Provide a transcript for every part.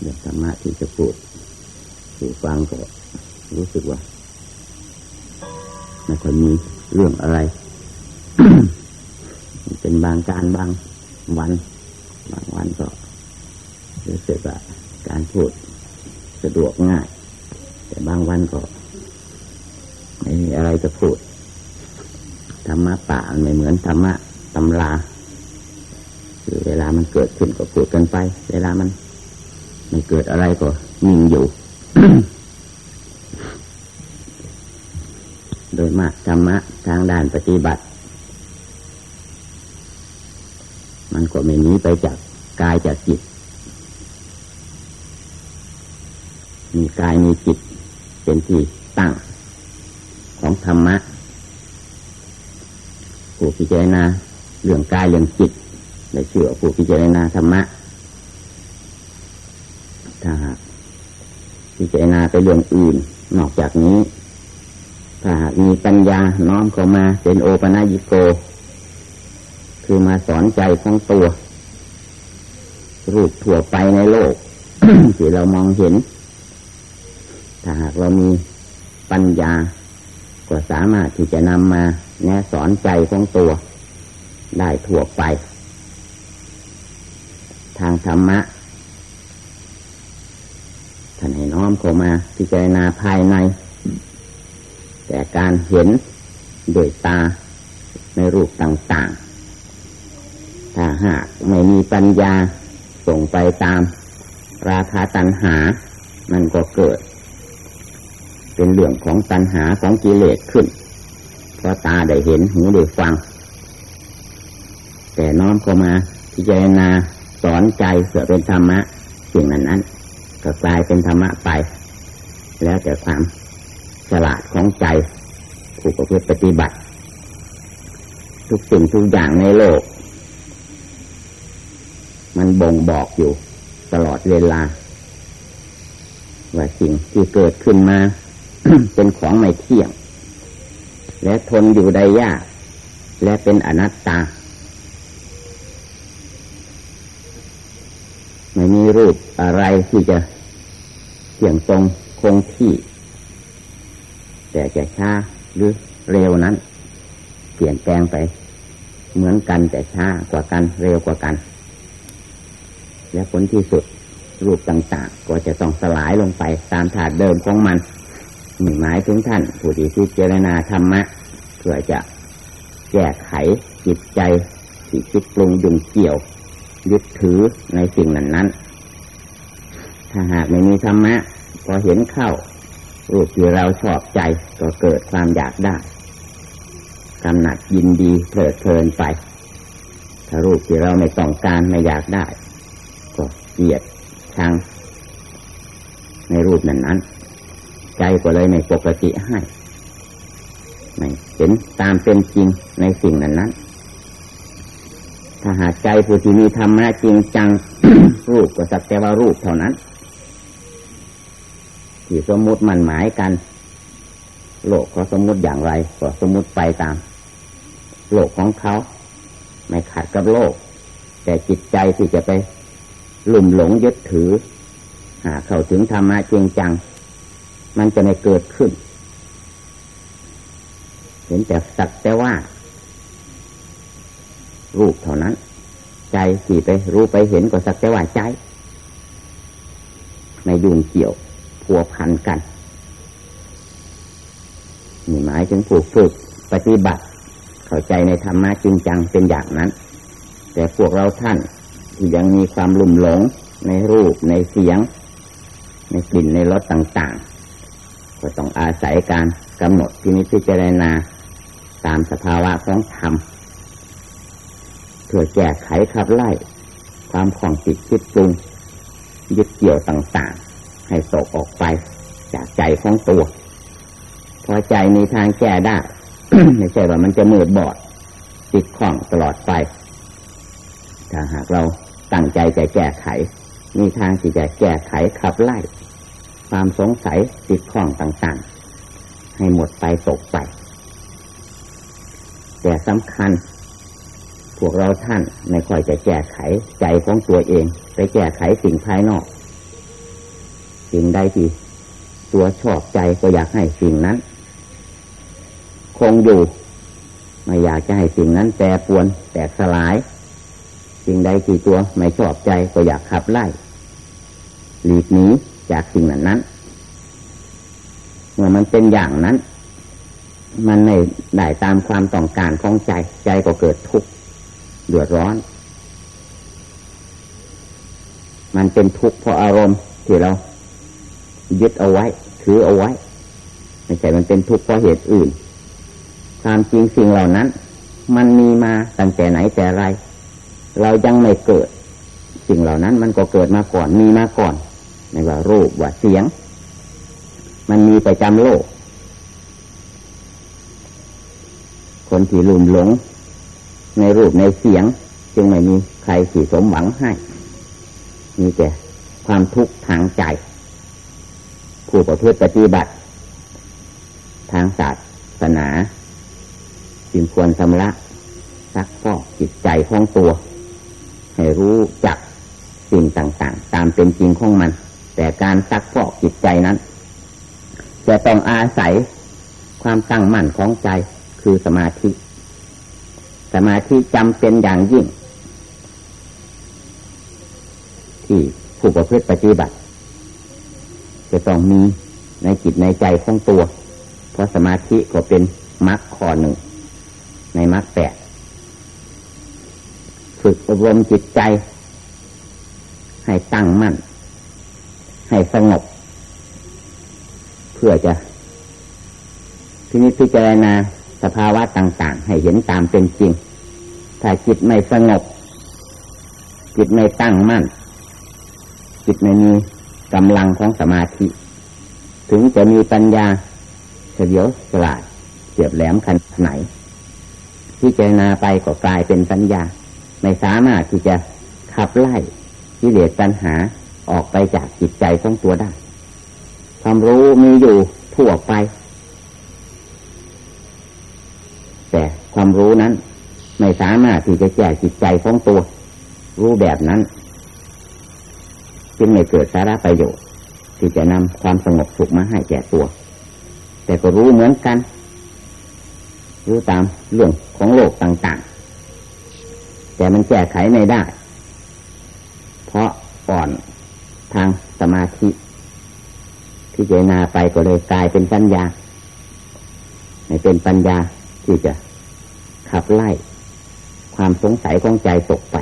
เรื่องธรรมะที่จะพูดสู่ฟังก็รู้สึกว่าไม่ค่อยมีเรื่องอะไร เป็นบางการบางวัน บางวันก็รู้สึกว่าการพูดสะดวกง่าย แต่บางวันก็ไม่มีอะไรจะพูดธรรมะป่าไม่เหมือนธรรมะตำราคือเวลามันเกิดขึ้นก็พูดกันไป เวลามัน ไม่เกิดอะไรก็นิ่งอยู่ โดยมากธรรมะทางด้านปฏิบัติ มันก็ไม่หนีไปจากกายจากจิต มีกายมีจิต เป็นที่ตั้งของธรรมะผู้พิจารณาเรื่องกายเรื่องจิตในเชื่อผู้พิจารณาธรรมะ ถ้าหากพิจารณาไปเรื่องอื่น นอกจากนี้ ถ้าหากมีปัญญาน้อมเข้ามาเป็นโอปัญิโก คือมาสอนใจของตัว รูปถั่วไปในโลกที่เรามองเห็น ถ้าหากเรามีปัญญา ก็สามารถที่จะนำมาแนะสอนใจของตัว ได้ถั่วไป ทางธรรมะานให้น้อมเข้ามา พิจารณาภายใน แต่การเห็นโดยตาในรูปต่างๆ ถ้าหากไม่มีปัญญาส่งไปตาม ราคาตัณหา มันก็เกิด เป็นเรื่องของตัณหาของกิเลสขึ้น เพราะตาได้เห็นหูได้ฟัง แต่น้อมเข้ามาพิจารณาสอนใจเสื่อเป็นธรรมะสิ่งนั้นนั้น ก็กลายเป็นธรรมะไป แล้วแต่ความฉลาดของใจผู้ประพฤติปฏิบัติ ทุกสิ่งทุกอย่างในโลก มันบ่งบอกอยู่ตลอดเวลา ว่าสิ่งที่เกิดขึ้นมา เป็นของไม่เที่ยง และทนอยู่ได้ยาก และเป็นอนัตตาไม่มีรูปอะไรที่จะ เที่ยงตรงคงที่ แต่จะช้าหรือเร็วนั้น เปลี่ยนแปลงไป เหมือนกันแต่ช้ากว่ากันเร็วกว่ากัน และผลที่สุดรูปต่างๆ ก็จะต้องสลายลงไปตามถาดเดิมของมันหมายถึงท่าน ผู้ที่พิจารณาธรรมะเพื่อจะแก้ไขจิตใจที่คิดปรุงยุ่งเกี่ยว ยึดถือในสิ่งนั้นนั้น ถ้าหากไม่มีธรรมะพอเห็นเข้ารูปที่เราชอบใจก็เกิดความอยากได้กำหนัดยินดีเพลิดเพลินไป ถ้ารูปที่เราไม่ต้องการไม่อยากได้ ก็เกลียดชังในรูปนั้นนั้นใจก็เลยไม่ปกติให้ไม่เห็นตามเป็นจริงในสิ่งนั้นนั้นถ้าหากใจผู้ที่มีธรรมะจริงจังรูปก็สักแต่ว่ารูปเท่านั้น ที่สมมุติมันหมายกัน โลกเขาสมมุติอย่างไรก็สมมุติไปตาม โลกของเขาไม่ขัดกับโลก แต่จิตใจที่จะไปหลุ่มหลงยึดถือ หาเข้าถึงธรรมะจริงจัง มันจะไม่เกิดขึ้น เห็นแต่สักแต่ว่า รูปเท่านั้น ใจที่ไปรู้ไปเห็นก็สักแต่ว่าใจ ไม่ยุ่งเกี่ยว พัวพันกันนี่หมายถึงผู้ฝึกปฏิบัติ เข้าใจในธรรมะจริงจังเป็นอย่างนั้น แต่พวกเราท่านที่ยังมีความลุ่มหลงในรูปในเสียง ในกลิ่นในรสต่างๆ ก็ต้องอาศัยการกำหนดที่นิพจารณาตามสภาวะของธรรมเพื่อแก้ไขขับไล่ ความของจิตคิดปรุงยึดเกี่ยวต่างๆ ให้ตกออกไป จากใจของตัว พอใจมีทางแก้ได้ ไม่ใช่ว่ามันจะมืดบอดติดข้องตลอดไป ถ้าหากเราตั้งใจจะแก้ไข มีทางที่จะแก้ไขขับไล่ ความสงสัยติดข้องต่างๆ ให้หมดไปตกไป แต่สำคัญ พวกเราท่านไม่ค่อยจะแก้ไขใจของตัวเอง ไปแก้ไขสิ่งภายนอก สิ่งใดที่ตัวชอบใจก็อยากให้สิ่งนั้น คงอยู่ ไม่อยากจะให้สิ่งนั้นแปรปวนแตกสลาย สิ่งใดที่ตัวไม่ชอบใจก็อยากขับไล่หลีกหนีจากสิ่งนั้นนั้นเมื่อมันเป็นอย่างนั้น มันไม่ได้ตามความต้องการของใจใจก็เกิดทุกข์เดือดร้อน มันเป็นทุกข์เพราะอารมณ์ที่เรา ยึดเอาไว้ ถือเอาไว้ ไม่ใช่มันเป็นทุกข์เพราะเหตุอื่น ความจริงสิ่งเหล่านั้น มันมีมาตั้งแต่ไหนแต่ไร เรายังไม่เกิด สิ่งเหล่านั้นมันก็เกิดมาก่อนมีมาก่อนไม่ว่ารูปว่าเสียง มันมีประจำโลก คนที่ลุ่มหลง ในรูปในเสียง จึงไม่มีใครสี่สมหวังให้มีแต่ความทุกข์ทางใจ ผู้ประพฤติปฏิบัติ ทางศาสนา จึงควรสำละซักฟอกจิตใจของตัว ให้รู้จักสิ่งต่างๆ ตามเป็นจริงของมัน แต่การซักฟอกจิตใจนั้น จะต้องอาศัยความตั้งมั่นของใจคือสมาธิ สมาธิจำเป็นอย่างยิ่ง ที่ผู้ประพฤติปฏิบัติ จะต้องมีในจิตในใจของตัว เพราะสมาธิก็เป็นมรรคข้อหนึ่ง ในมรรคแปดฝึกอบรมจิตใจ ให้ตั้งมั่น ให้สงบ เพื่อจะพินิจพิจารณาสภาวะต่าง ๆ ให้เห็นตามเป็นจริง ถ้าจิตไม่สงบ จิตไม่ตั้งมั่น จิตไม่มี กำลังของสมาธิ ถึงจะมีปัญญาเฉลียวฉลาดเฉียบแหลมขนาดไหนที่เจนาไปก็กลายเป็นปัญญา ไม่สามารถที่จะขับไล่กิเลสปัญหาออกไปจากจิตใจของตัวได้ ความรู้มีอยู่ทั่วไป แต่ความรู้นั้น ไม่สามารถที่จะแก้จิตใจของตัว รู้แบบนั้น จึงไม่เกิดสาระประโยชน์ที่จะนำความสงบสุขมาให้แก่ตัว แต่ก็รู้เหมือนกัน รู้ตามเรื่องของโลกต่างๆ แต่มันแก้ไขไม่ได้ เพราะอ่อนทางสมาธิที่เจนาไปก็เลยกลายเป็นปัญญาไม่เป็นปัญญาที่จะขับไล่ความสงสัยของใจตกไป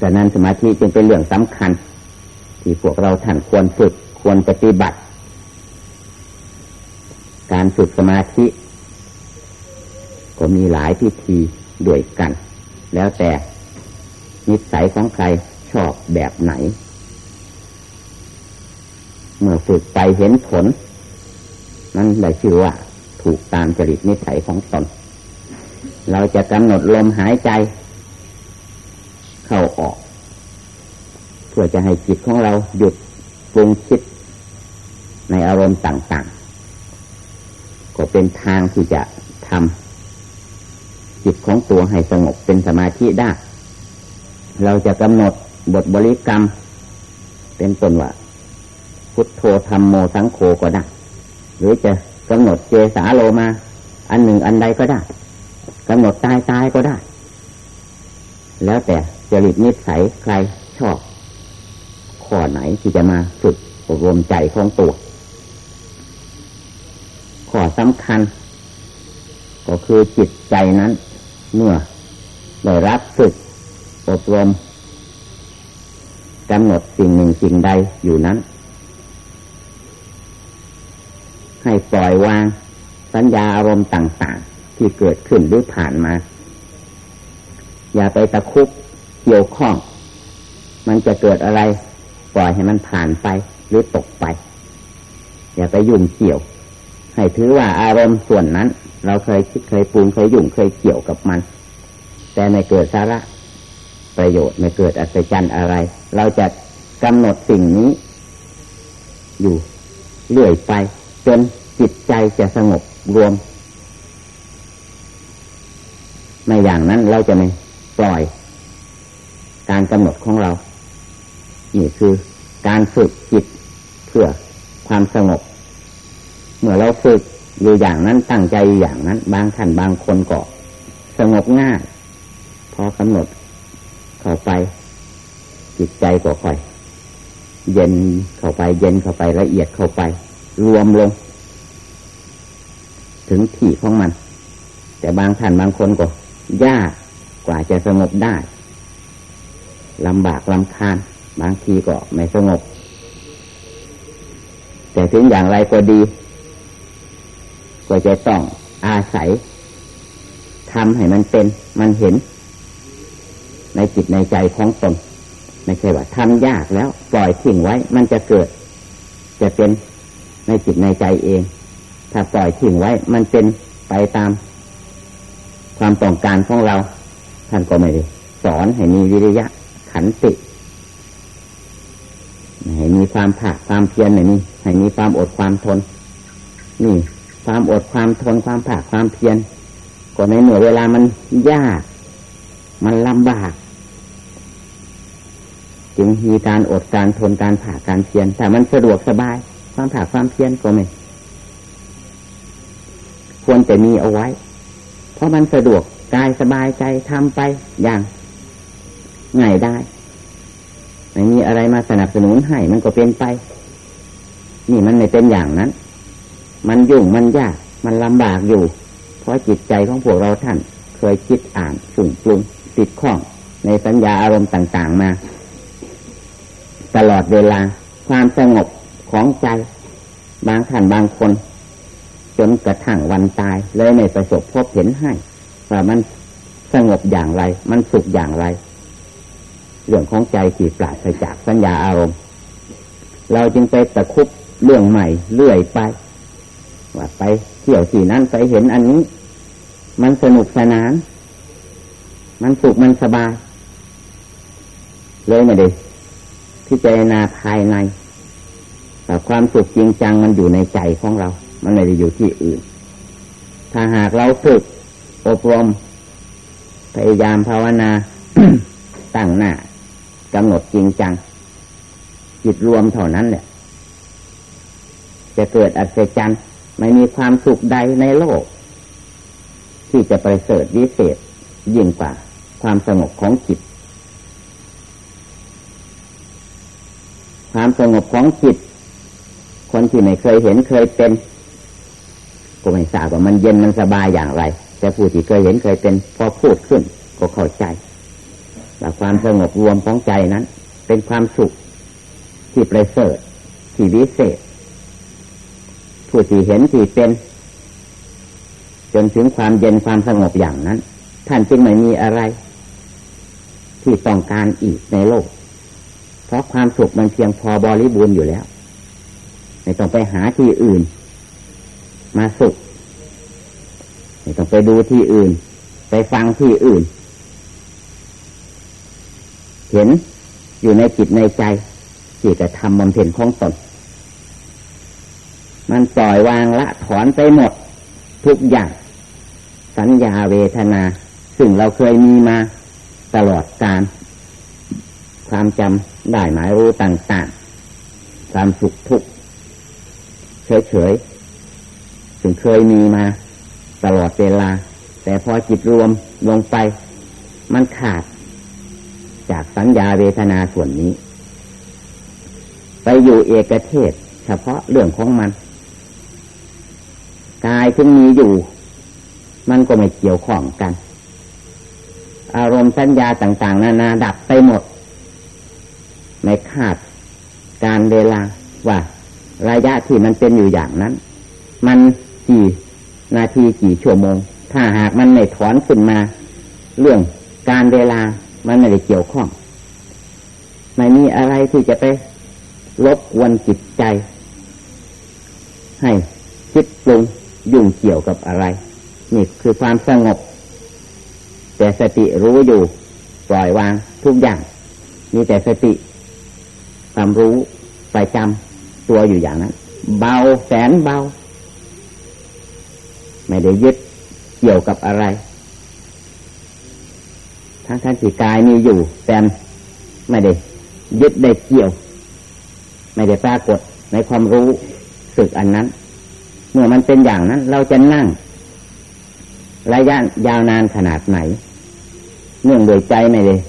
ดังนั้นสมาธิจึงเป็นเรื่องสำคัญ ที่พวกเราท่านควรฝึกควรปฏิบัติ การฝึกสมาธิ ก็มีหลายพิธีด้วยกัน แล้วแต่นิสัยของใครชอบแบบไหน เมื่อฝึกไปเห็นผล นั้นได้ชื่อว่า ถูกตามจริตนิสัยของตน เราจะกำหนดลมหายใจ เข้าออก พื่อจะให้จิตของเราหยุดปรุงคิดในอารมณ์ต่าง ๆ ก็เป็นทางที่จะทำจิตของตัวให้สงบเป็นสมาธิได้ เราจะกำหนดบทบริกรรม เป็นต้นว่า พุทโธธรรมโมสังโฆก็ได้ หรือจะกำหนดเจสาโลมา อันหนึ่งอันใดก็ได้กำหนดตายตายก็ได้ แล้วแต่จริตนิสัยใครชอบ ข้อไหนที่จะมาฝึกอบรมใจของตัวข้อสำคัญ ก็คือจิตใจนั้น เมื่อได้รับฝึกอบรมกำหนดสิ่งหนึ่งสิ่งใดอยู่นั้น ให้ปล่อยวางสัญญาอารมณ์ต่าง ๆ ที่เกิดขึ้นหรือผ่านมา อย่าไปตะคุบเกี่ยวข้อง มันจะเกิดอะไร ปล่อยให้มันผ่านไปหรือตกไป อย่าไปยุ่งเกี่ยว ให้ถือว่าอารมณ์ส่วนนั้น เราเคยคิดเคยปรุงเคยยุ่งเคยเกี่ยวกับมัน แต่ไม่เกิดสาระประโยชน์ไม่เกิดอัศจรรย์อะไร เราจะกำหนดสิ่งนี้ อยู่เรื่อยไป จนจิตใจจะสงบรวมในอย่างนั้นเราจะไม่ปล่อย การกำหนดของเรา นี่คือการฝึกจิตเพื่อความสงบ เมื่อเราฝึกอยู่อย่างนั้นตั้งใจอยู่อย่างนั้น บางท่านบางคนก็สงบง่าย พอกำหนดเข้าไป จิตใจก็ค่อย เย็นเข้าไป เย็นเข้าไปละเอียดเข้าไป รวมลง ถึงที่ของมัน แต่บางท่านบางคนก็ยากกว่าจะสงบได้ลำบากลำคาญ บางทีก็ไม่สงบ แต่ถึงอย่างไรก็ดี ก็จะต้องอาศัยทำให้มันเป็นมันเห็น ในจิตในใจของตนไม่ใช่ว่าทำยากแล้ว ปล่อยทิ้งไว้ มันจะเกิด จะเป็นในจิตในใจเอง ถ้าปล่อยทิ้งไว้ มันเป็นไปตาม ความต้องการของเรา ท่านก็ไม่ได้สอนให้มีวิริยะขันติ ให้มีความผาความเพียรหน่อยนี่ให้มีความอดความทน นี่ ความอดความทนความผาความเพียรก็ในเมื่อเวลามันยาก มันลำบาก จึงมีการอดการทนการผ่าการเพียรแต่มันสะดวกสบาย ความผ่าความเพียรก็ไม่ควรจะมีเอาไว้ เพราะมันสะดวกกายสบายใจทำไปอย่างง่ายได้ ไม่มีอะไรมาสนับสนุนให้มันก็เป็นไป นี่มันไม่เป็นอย่างนั้น มันยุ่งมันยาก มันลำบากอยู่ เพราะจิตใจของพวกเราท่าน เคยคิดอ่านสุ่งปรุงติดข้อง ในสัญญาอารมณ์ต่างๆมา ตลอดเวลาความสงบของใจ บางท่านบางคน จนกระทั่งวันตาย เลยไม่ประสบพบเห็นให้ว่ามันสงบอย่างไร มันสุขอย่างไร เรื่องของใจที่ปราศจากสัญญาอารมณ์ เราจึงไปตะคุบเรื่องใหม่เรื่อยไป ว่าไปเที่ยวที่นั้นไปเห็นอันนี้ มันสนุกสนาน มันสุขมันสบาย เลยไม่ได้พิจารณาภายในแต่ความสุขจริงจังมันอยู่ในใจของเรา มันไม่ได้อยู่ที่อื่น ถ้าหากเราฝึกอบรมพยายามภาวนาตั้งหน้า กำหนดจริงจัง จิตรวมเท่านั้นแหละ จะเกิดอัศจรรย์ไม่มีความสุขใดในโลก ที่จะประเสริฐวิเศษยิ่งกว่าความสงบของจิต ความสงบของจิต คนที่ไม่เคยเห็นเคยเป็น ก็ไม่ทราบว่ามันเย็นมันสบายอย่างไร แต่ผู้ที่เคยเห็นเคยเป็น พอพูดขึ้นก็เข้าใจ แต่ความสงบรวมของใจนั้น เป็นความสุขที่ประเสริฐที่วิเศษ ผู้ที่เห็นที่เป็น จนถึงความเย็นความสงบอย่างนั้น ท่านจึงไม่มีอะไร ที่ต้องการอีกในโลก เพราะความสุขมันเพียงพอบริบูรณ์อยู่แล้ว ไม่ต้องไปหาที่อื่น มาสุข ไม่ต้องไปดูที่อื่น ไปฟังที่อื่น เห็นอยู่ในจิตในใจที่จะทำบำเพ็ญของตนมันปล่อยวางละถอนไปหมด ทุกอย่าง สัญญาเวทนา ซึ่งเราเคยมีมา ตลอดการ ความจำได้หมายรู้ต่าง ๆ ความสุขทุกข์เฉยๆซึ่งเคยมีมา ตลอดเวลา แต่พอจิตรวมลงไป มันขาด จากสัญญาเวทนาส่วนนี้ ไปอยู่เอกเทศ เฉพาะเรื่องของมัน กายถึงมีอยู่ มันก็ไม่เกี่ยวข้องกัน อารมณ์สัญญาต่าง ๆ นานาดับไปหมด ไม่ขาดการเวลาว่าระยะที่มันเป็นอยู่อย่างนั้น มันกี่นาทีกี่ชั่วโมง ถ้าหากมันไม่ถอนขึ้นมา เรื่องการเวลา มันไม่ได้เกี่ยวข้องไม่มีอะไรที่จะไปลบกวนจิตใจ ให้คิดปรุงยุ่งเกี่ยวกับอะไร นี่คือความสงบ แต่สติรู้อยู่ ปล่อยวางทุกอย่าง มีแต่สติความรู้ไปจำตัวอยู่อย่างนั้น เบาแสนเบา ไม่ได้ยึดเกี่ยวกับอะไร ทั้งท่านที่กายมีอยู่ แต่ไม่ได้ยึดได้เกี่ยว ไม่ได้ปรากฏในความรู้สึกอันนั้น เมื่อมันเป็นอย่างนั้น เราจะนั่ง ระยะยาวนานขนาดไหน เนื่องโดยใจไม่เลย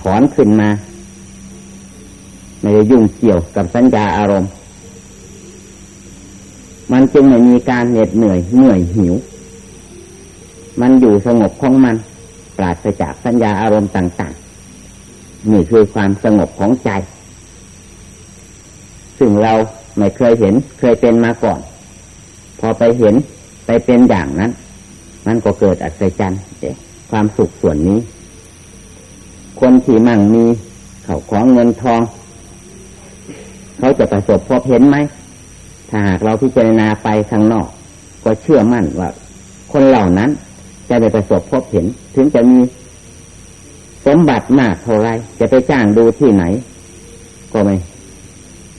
ถอนขึ้นมา ไม่ได้ยุ่งเกี่ยวกับสัญญาอารมณ์ มันจึงไม่มีการเหน็ดเหนื่อยเหนื่อยหิว มันอยู่สงบของมัน ปราศจากสัญญาอารมณ์ต่างๆ นี่คือความสงบของใจ ซึ่งเราไม่เคยเห็นเคยเป็นมาก่อน พอไปเห็นไปเป็นอย่างนั้น มันก็เกิดอัศจรรย์ความสุขส่วนนี้ คนที่มั่งมีเขาของเงินทอง เขาจะประสบพบเห็นไหมถ้าหากเราพิจารณาไปข้างนอก ก็เชื่อมั่นว่า คนเหล่านั้น จะได้ประสบพบเห็น ถึงจะมีสมบัติมากเท่าไรจะไปจ้างดูที่ไหน ก็ไม่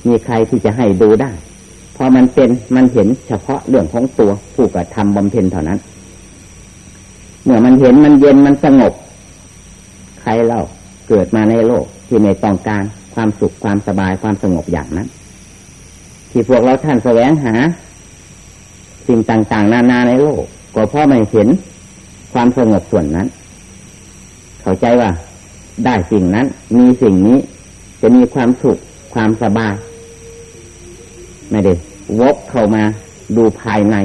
มีใครที่จะให้ดูได้ พอมันเป็นมันเห็นเฉพาะเรื่องของตัวผู้กระทำบำเพ็ญเท่านั้น เมื่อมันเห็นมันเย็นมันสงบ ใครเล่าเกิดมาในโลกที่ในต้องการความสุขความสบายความสงบอย่างนั้น ที่พวกเราท่านแสวงหา สิ่งต่างๆ นานาในโลก ก็เพราะไม่เห็น ความสงบส่วนนั้น เข้าใจว่า ได้สิ่งนั้น มีสิ่งนี้ จะมีความสุขความสบายไม่ได้วกเข้ามาดูภายใน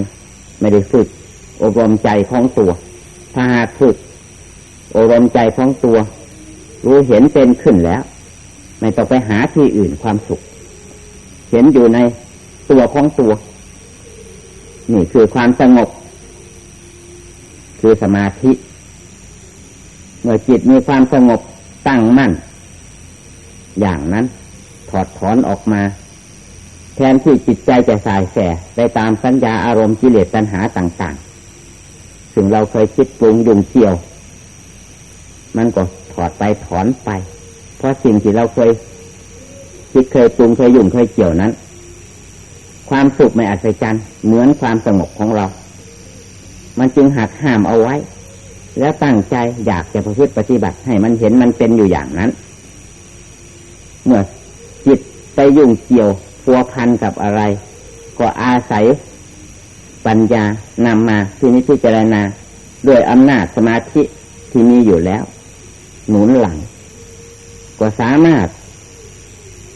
ไม่ได้ฝึก อบรมใจของตัว ถ้าหากฝึก อบรมใจของตัว รู้เห็นเป็นขึ้นแล้ว ไม่ต้องไปหาที่อื่นความสุข เห็นอยู่ในตัวของตัว นี่คือความสงบ คือสมาธิ เมื่อจิตมีความสงบตั้งมั่น อย่างนั้น ถอดถอนออกมา แทนที่จิตใจจะสายแสไปตามสัญญาอารมณ์กิเลสตัณหาต่างๆซึ่งเราเคยคิดปรุงยุ่งเกี่ยว มันก็ถอดไปถอนไป เพราะสิ่งที่เราเคยคิดเคยปรุงเคยยุ่งเคยเกี่ยวนั้น ความสุขไม่อัศจรรย์เหมือนความสงบของเรา มันจึงหักห้ามเอาไว้ แล้วตั้งใจอยากจะประพฤติปฏิบัติให้มันเห็นมันเป็นอยู่อย่างนั้น เมื่อจิตไปยุ่งเกี่ยวพัวพันกับอะไร ก็อาศัยปัญญานำมาที่นี้พิจารณาด้วยอำนาจสมาธิที่มีอยู่แล้ว หนุนหลัง ก็สามารถ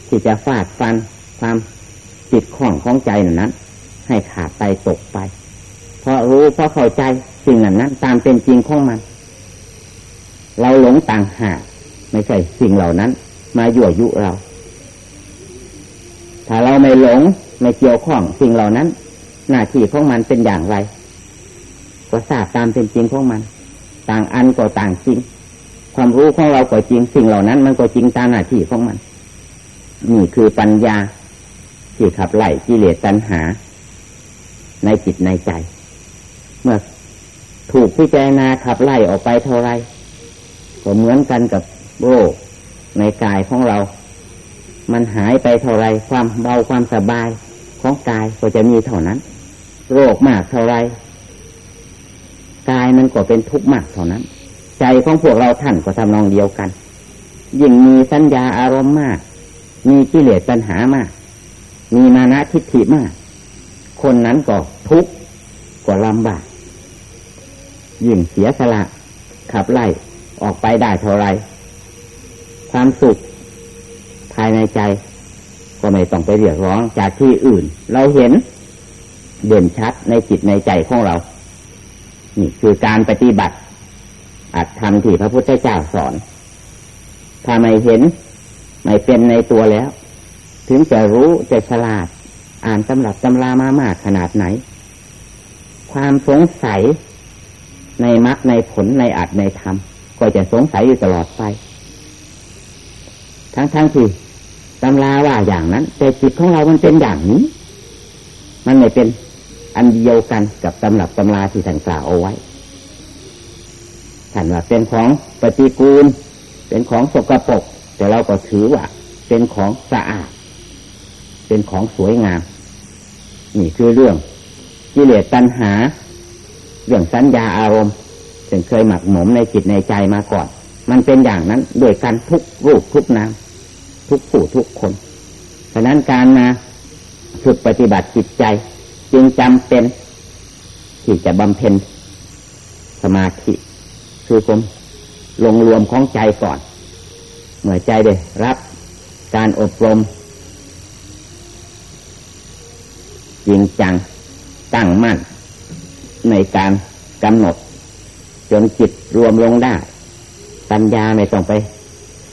ที่จะฟาดฟันความจิตข้องของใจนั้น ให้ขาดไปตกไป พราะรู้พราะเข้าใจสิ่งนั้นนั้น ตามเป็นจริงของมัน เราหลงต่างหากไม่ใช่สิ่งเหล่านั้น มายั่วยุเรา ถ้าเราไม่หลงไม่เกี่ยวข้องสิ่งเหล่านั้น หน้าที่ของมันเป็นอย่างไรก็ทราบตามเป็นจริงของมัน ต่างอันก็ต่างจริง ความรู้ของเราก็จริงสิ่งเหล่านั้น มันก็จริงตามหน้าที่ของมันนี่คือปัญญาที่ขับไล่กิเลสตัณหา ในจิตในใจ เมื่อถูกพิจารณาขับไล่ออกไปเท่าไรก็เหมือนกันกับโรคในกายของเรา มันหายไปเท่าไรความเบาความสบายของกายก็จะมีเท่านั้น โรคมากเท่าไรกายมันก็เป็นทุกข์มากเท่านั้น ใจของพวกเราท่านก็ทำนองเดียวกัน ยิ่งมีสัญญาอารมณ์มาก มีกิเลสปัญหามาก มีมานะทิฏฐิมาก คนนั้นก็ทุกข์ก็ลำบาก ยิ่งเสียสละ ขับไล่ออกไปได้เท่าไร ความสุข ภายในใจ ก็ไม่ต้องไปเรียกร้องจากที่อื่น เราเห็น เด่นชัดในจิตในใจของเรา นี่คือการปฏิบัติ อัตธรรมที่พระพุทธเจ้าสอน ถ้าไม่เห็น ไม่เป็นในตัวแล้ว ถึงจะรู้จะฉลาด อ่านตำรับตำรามามากขนาดไหน ความสงสัย ในมรรคในผลในอัตในธรรมก็จะสงสัยอยู่ตลอดไป ทั้งๆทที่ตำราว่าอย่างนั้น แต่จิตของเรามันเป็นอย่างนี้ มันไม่เป็นอันเดียวกันกับตำรับตำราที่ท่านกล่าวเอาไว้ท่านว่าเป็นของปฏิกูล เป็นของสกปรกแต่เราก็ถือว่า เป็นของสะอาด เป็นของสวยงาม นี่คือเรื่องกิเลสตัณหา เรื่องสัญญาอารมณ์ซึ่งเคยหมักหมมในจิตในใจมาก่อน มันเป็นอย่างนั้นโดยการทุกรูปทุกนามทุกผู้ทุกคนเพราะนั้นการมาฝึกปฏิบัติจิตใจ จึงจำเป็น ที่จะบำเพ็ญสมาธิคือความลงรวมของใจก่อน เมื่อใจได้รับการอบรมจริงจังตั้งมั่น ในการกำหนด จนจิตรวมลงได้ ปัญญาไม่ต้องไป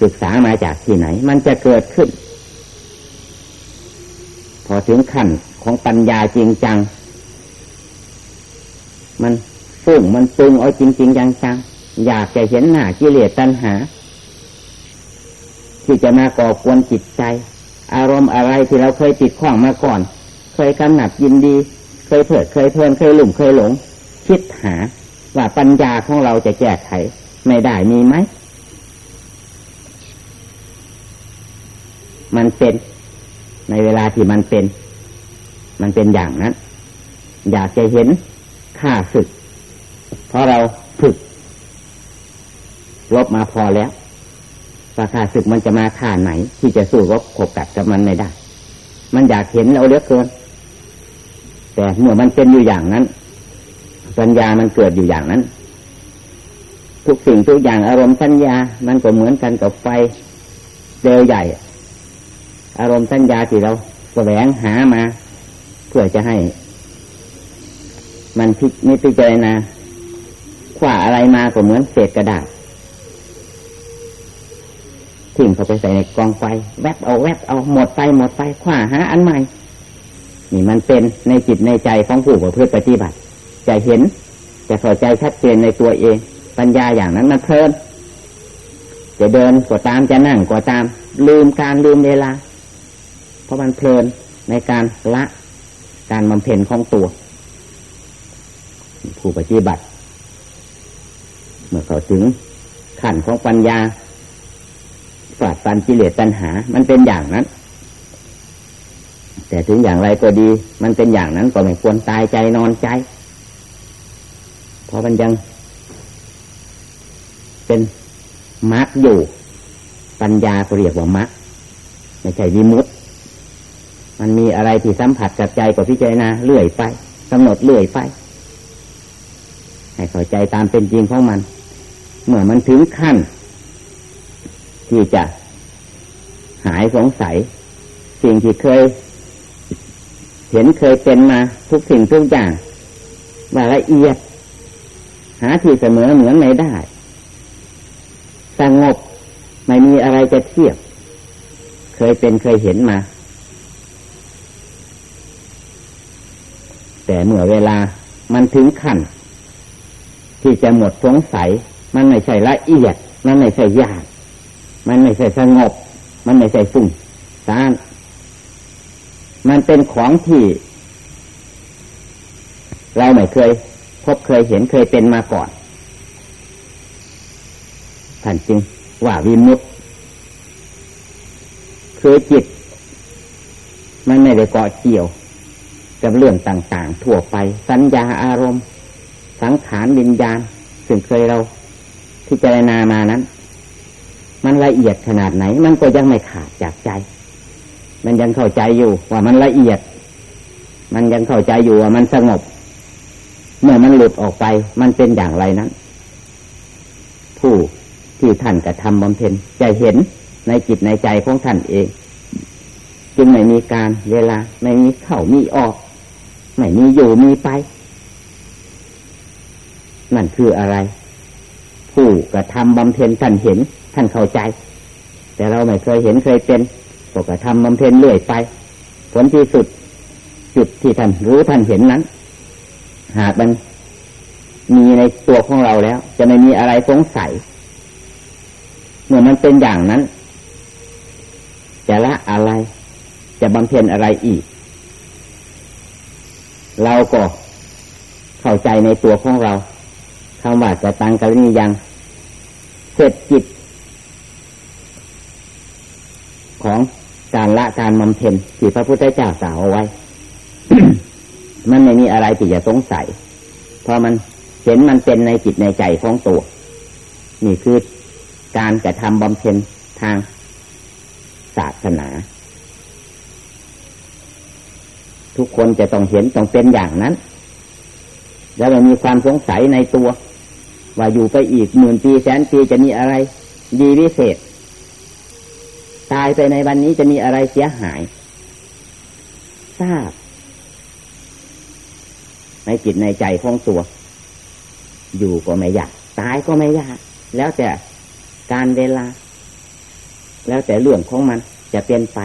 ศึกษามาจากที่ไหน มันจะเกิดขึ้น พอถึงขั้นของปัญญาจริงจัง มันฟุ้งมันปรุงเอาจริงจริงจังจังอยากจะเห็นหน้ากิเลสตัณหา ที่จะมาก่อกวนจิตใจ อารมณ์อะไรที่เราเคยติดข้องมาก่อน เคยกำหนัดยินดี เคยเผิดเคยเพลินเคยหลุ่มเคยหลง คิดหาว่าปัญญาของเราจะแก้ไขไม่ได้มีไหม มันเป็นในเวลาที่มันเป็น มันเป็นอย่างนั้น อยากจะเห็นข้าศึก เพราะเราฝึก ลบมาพอแล้วราคาศึกมันจะมาข่าไหน ที่จะสู้รบขบกัดกับมันไม่ได้ มันอยากเห็นเราเลือกเกิน แต่เมื่อมันเป็นอยู่อย่างนั้น ปัญญามันเกิดอยู่อย่างนั้น ทุกสิ่งทุกอย่างอารมณ์สัญญา มันก็เหมือนกันกับไฟเร็วใหญ่ อารมณ์สัญญาที่เราแสวงหามา เพื่อจะให้ มันพิจิตรใจนะขว่าอะไรมาก็เหมือนเศษกระดาษทิ้งเข้าไปใส่ในกองไฟ แวบเอาแวบเอาหมดไฟหมดไฟขว้าหาอันใหม่ นี่มันเป็นในจิตในใจของผู้ประพฤติปฏิบัติ จะเห็นจะเข้าใจชัดเจนในตัวเอง ปัญญาอย่างนั้นมันเพลินจะเดินก็ตามจะนั่งก็ตาม ลืมการลืมเวลา เพราะมันเพลินในการละการบำเพ็ญของตัว ผู้ปฏิบัติ เมื่อเขาถึงขั้นของปัญญาปราดปันกิเลสตัณหา มันเป็นอย่างนั้น แต่ถึงอย่างไรก็ดี มันเป็นอย่างนั้นก็ไม่ควรตายใจนอนใจ เพราะมันยัง เป็นมรรคอยู่ ปัญญาเรียกว่ามรรคไม่ใช่วิมุตมันมีอะไรที่สัมผัสกับใจก็พิจารณาเลื่อยไปกำหนดเลื่อยไป ให้เข้าใจตามเป็นจริงของมัน เมื่อมันถึงขั้น ที่จะหายสงสัย สิ่งที่เคย เห็นเคยเป็นมาทุกสิ่งทุกอย่าง ว่าละเอียด หาที่เสมอเหมือนไม่ได้สงบไม่มีอะไรจะเทียบ เคยเป็นเคยเห็นมา แต่เมื่อเวลามันถึงขั้น ที่จะหมดสงสัย มันไม่ใช่ละเอียด มันไม่ใช่ยาก มันไม่ใช่สงบ มันไม่ใช่ฟุ้งซ่าน มันเป็นของที่ เราไม่เคย พบเคยเห็นเคยเป็นมาก่อนท่านจริงว่าวิมุตคือจิต มันไม่ได้เกาะเกี่ยว กับเรื่องต่าง ๆ ทั่วไป สัญญาอารมณ์ สังขารวิญญาณซึ่งเคยเราพิจรณามานั้น มันละเอียดขนาดไหน มันก็ยังไม่ขาดจากใจ มันยังเข้าใจอยู่ว่ามันละเอียด มันยังเข้าใจอยู่ว่ามันสงบ เมื่อมันหลุดออกไป มันเป็นอย่างไรนั้น ผู้ที่ท่านกระทำบำเพ็ญจะเห็นในจิตในใจของท่านเอง จึงไม่มีการเวลา ไม่มีเข้ามีออก ไม่มีอยู่มีไป นั่นคืออะไร ผู้กระทำบำเพ็ญท่านเห็น ท่านเข้าใจ แต่เราไม่เคยเห็นเคยเป็น ก็กระทำบำเพ็ญเรื่อยไป ผลที่สุดจุดที่ท่านรู้ท่านเห็นนั้น หากมันมีในตัวของเราแล้ว จะไม่มีอะไรสงสัย เมื่อมันเป็นอย่างนั้น จะละอะไร จะบำเพ็ญอะไรอีก เราก็เข้าใจในตัวของเราคำว่าจะตังกรณียังเสร็จจิตของ การบำเพ็ญที่พระพุทธเจ้าสาวเอาไว้ มันไม่มีอะไรที่จะสงสัย เพราะมันเห็นมันเป็นในจิตในใจของตัว นี่คือการกระทำบำเพ็ญทางศาสนา ทุกคนจะต้องเห็นต้องเป็นอย่างนั้น แล้วมันมีความสงสัยในตัว ว่าอยู่ไปอีกหมื่นปีแสนปีจะมีอะไร ดีวิเศษ ตายไปในวันนี้จะมีอะไรเสียหาย ทราบ ในจิตในใจของตัว อยู่ก็ไม่ยาก ตายก็ไม่ยาก แล้วแต่การเวลา แล้วแต่เรื่องของมันจะเป็นไป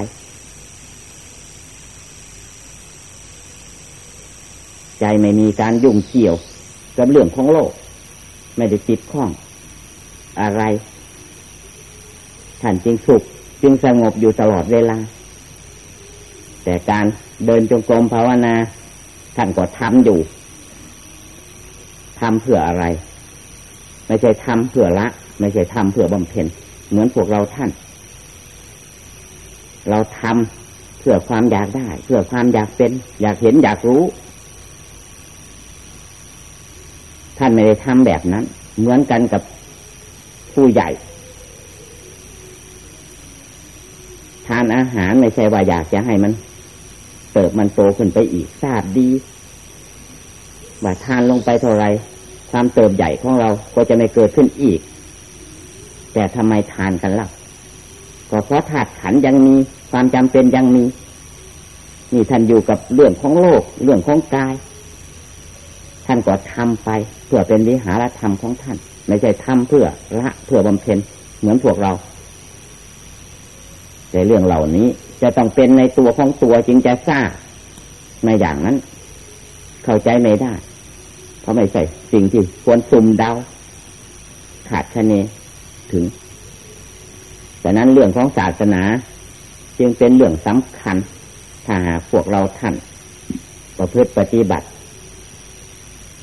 ใจไม่มีการยุ่งเกี่ยวกับเรื่องของโลก ไม่ได้ติดข้องอะไรท่านจึงสุข จึงสงบอยู่ตลอดเวลา แต่การเดินจงกรมภาวนา ท่านก็ทำอยู่ทำเพื่ออะไร ไม่ใช่ทำเพื่อละ ไม่ใช่ทำเพื่อบำเพ็ญเหมือนพวกเราท่าน เราทำเพื่อความอยากได้ เพื่อความอยากเป็น อยากเห็นอยากรู้ ท่านไม่ได้ทำแบบนั้น เหมือนกันกับผู้ใหญ่ ทานอาหารไม่ใช่ว่าอยากจะให้มันเติบมันโตขึ้นไปอีกทราบดี ว่าทานลงไปเท่าไรความเติบใหญ่ของเราก็จะไม่เกิดขึ้นอีก แต่ทำไมทานกันล่ะก็เพราะธาตุขันยังมีความจำเป็นยังมีนี่ท่านอยู่กับเรื่องของโลก เรื่องของกาย ท่านก็ทำไป เพื่อเป็นวิหารธรรมของท่าน ไม่ใช่ทำเพื่อละเพื่อบำเพ็ญเหมือนพวกเรา แต่เรื่องเหล่านี้ จะต้องเป็นในตัวของตัวจึงจะทราบในอย่างนั้น เข้าใจไม่ได้ เพราะไม่ใช่สิ่งที่ควรซุ่มเดาขาดคะเนถึงแต่นั้นเรื่องของศาสนา จึงเป็นเรื่องสำคัญ ถ้าหากพวกเราท่าน ประพฤติปฏิบัติ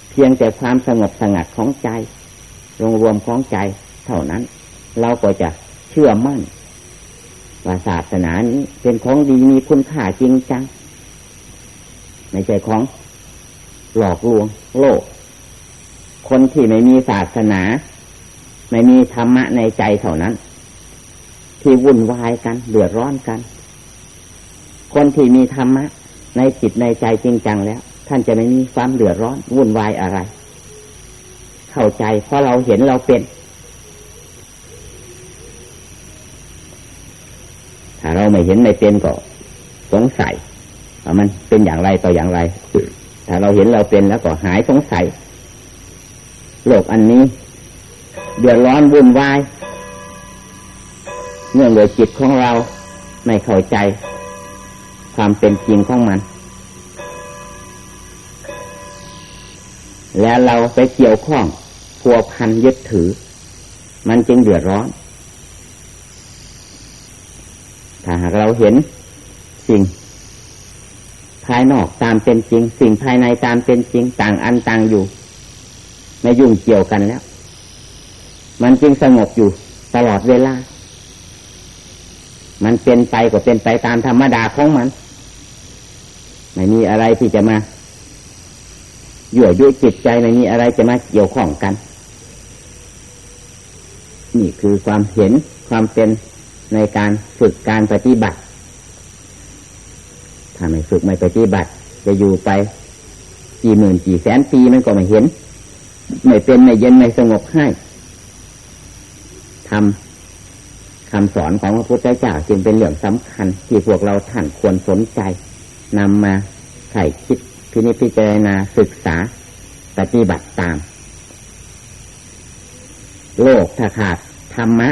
เพียงแต่ความสงบสงัดของใจรวมรวมของใจเท่านั้น เราก็จะเชื่อมั่น ว่าศาสนานี้เป็นของดีมีคุณค่าจริงจังไม่ใช่ของหลอกลวงโลก คนที่ไม่มีศาสนา ไม่มีธรรมะในใจเท่านั้น ที่วุ่นวายกันเดือดร้อนกัน คนที่มีธรรมะ ในจิตในใจจริงจังแล้ว ท่านจะไม่มีความเดือดร้อน วุ่นวายอะไร เข้าใจเพราะเราเห็นเราเป็น ถ้าเราไม่ เห็นไม่เป็นก็สงสัยว่ามันเป็นอย่างไรต่ออย่างไรถ้าเราเห็นเราเป็นแล้วก็หายสงสัย โลกอันนี้ เดือดร้อนวุ่นวายเนื่องโดยจิตของเราไม่เข้าใจ ความเป็นจริงของมัน แล้วเราไปเกี่ยวข้องพัวพันยึดถือ มันจึงเดือดร้อน ถ้าหากเราเห็นสิ่ง ภายนอกตามเป็นจริง สิ่งภายในตามเป็นจริง ต่างอันต่างอยู่ ไม่ยุ่งเกี่ยวกันแล้ว มันจึงสงบอยู่ตลอดเวลา มันเป็นไปก็เป็นไปตามธรรมดาของมัน ไม่มีอะไรที่จะมายั่วยุจิตใจไม่มีอะไรจะมาเกี่ยวข้องกัน นี่คือความเห็นความเป็น ในการฝึกการปฏิบัติ ถ้าไม่ฝึกไม่ปฏิบัติ จะอยู่ไปกี่หมื่นกี่แสนปีมันก็ไม่เห็น ไม่เป็นไม่เย็นไม่สงบให้ทำคำสอนของพระพุทธเจ้าจึงเป็นเรื่องสำคัญ ที่พวกเราท่านควรสนใจนำมาใส่คิดพินิจพิจารณาศึกษาปฏิบัติตาม โลกถ้าขาดธรรมะ